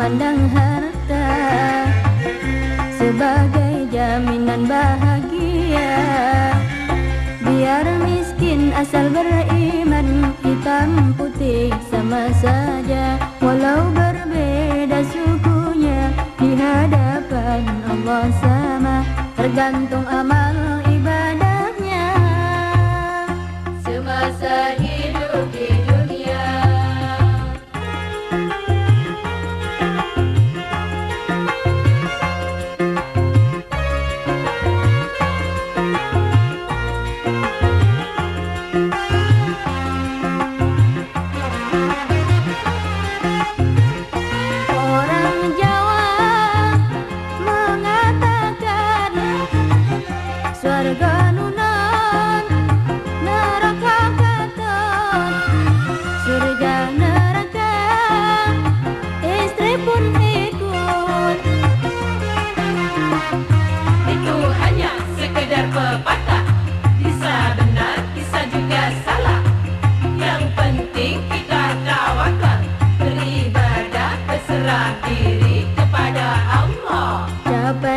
memandang harta Sebagai jaminan bahagia. Biar miskin asal beriman Hitam putih sama saja. Walau berbeda sukunya Di hadapan Allah sama. Tergantung amal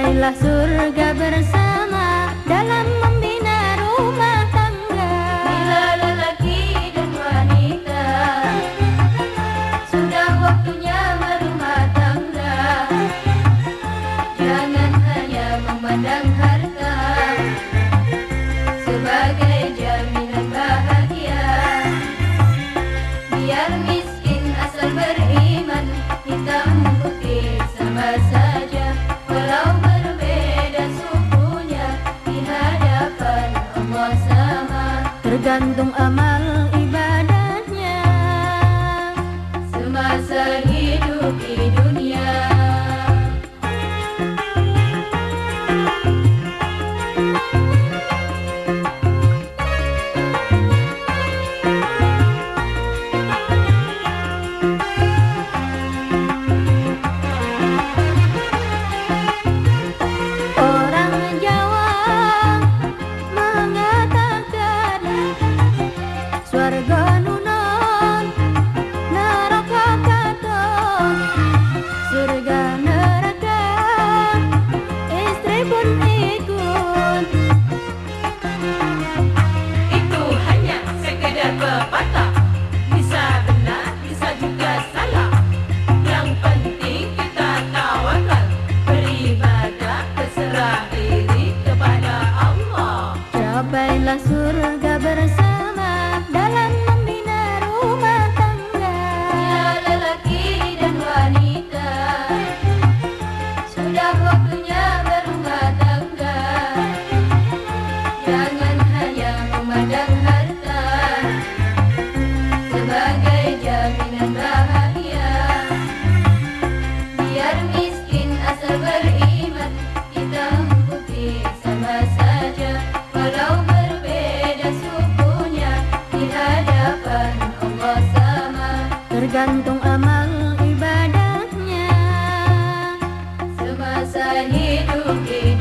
Raihlah surga bersama dalam membina rumah tangga. Bila lelaki dan wanita Sudah waktunya berumah tangga Jangan hanya memandang harta Sebagai jaminan bahagia. Biar miskin asal beriman Kita tergantung amal ibadahnya. Semasa hidup hidup surga bersama tergantung amal ibadahnya. Semasa hidup kita